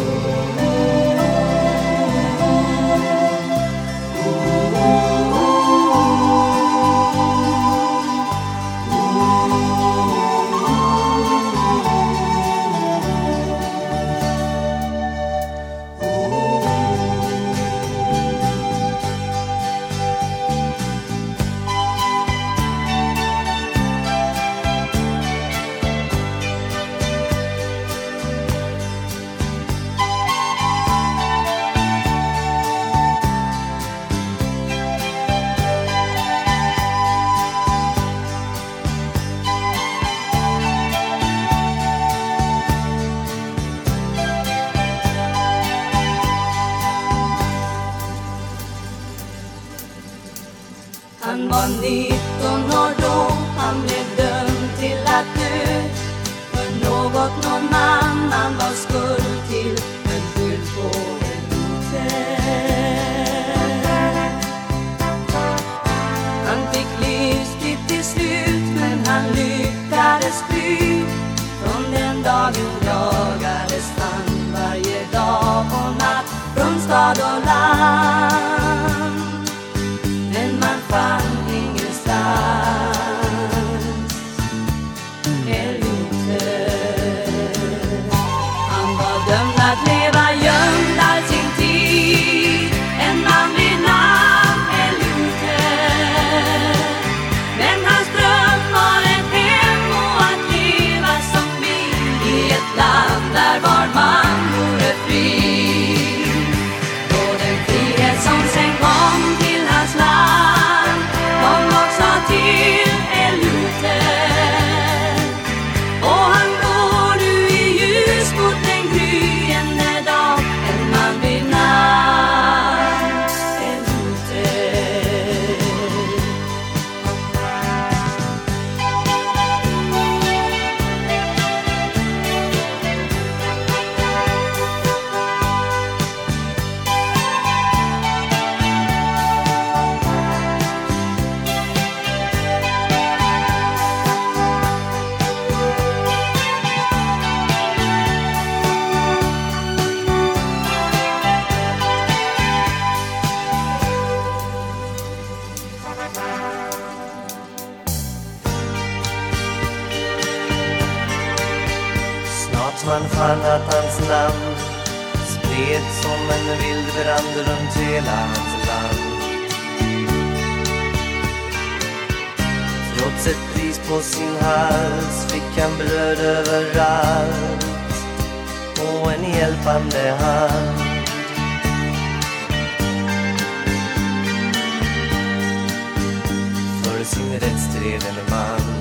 Han var 19 år då han blev dömd till att dö. För något någon annan var skuld till Men skyld på en hotell Han fick livstid till slut men han lyckades fly. Från den dagen jagades han varje dag och natt Från stad och land. Men man man fann att hans namn spreds som en vild brand runt hela hans land. Trots ett pris på sin hals fick han bröd överallt och en hjälpande hand. För sin rättsträdande man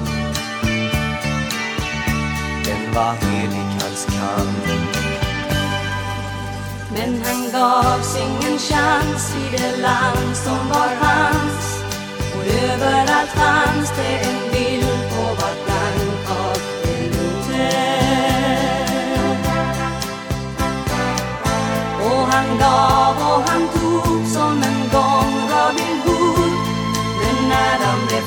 den var han Men han gavs ingen chans i det land som var hans. Och överallt fanns det en bild på vart blank av Elute Och han gav och han tog som en gång Robin Hood Men när han blev